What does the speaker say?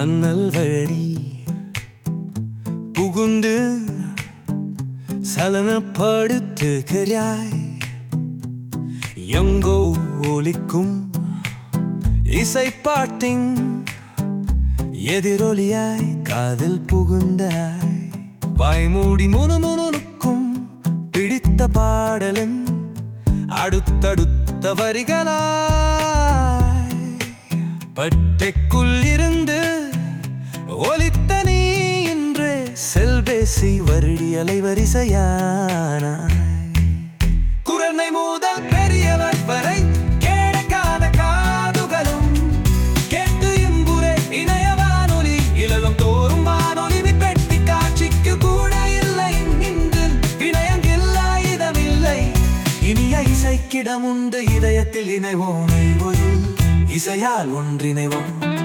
சன்னல் வழி. புகுந்து சலனப்படுத்துகிறாய். எங்கோ ஒலிக்கும் இசைப்பாட்டின் எதிரொலியாய் காதில் புகுந்தாய். வாய்மூடி முணுமுணுக்கும் பிடித்த பாடலும் அடுத்தடுத்த வரிகளாய். பட்டைக்குள் இருந்து பேசி வருடி அலைவரிசையானாய். குரனை மூதல் பெரியவர் வரை கேடக்காத காதுகளும் கேட்டு இம்புரை இணைய வானொலி இளம் தோறும் வானொலி பெட்டி காட்சிக்கு கூட இல்லை. இன்று இணையங்கில்லா இதமில்லை. இனிய இசைக்கிடம் உண்டு இதயத்தில் இணைவோம். இசையால் ஒன்றிணைவோம்.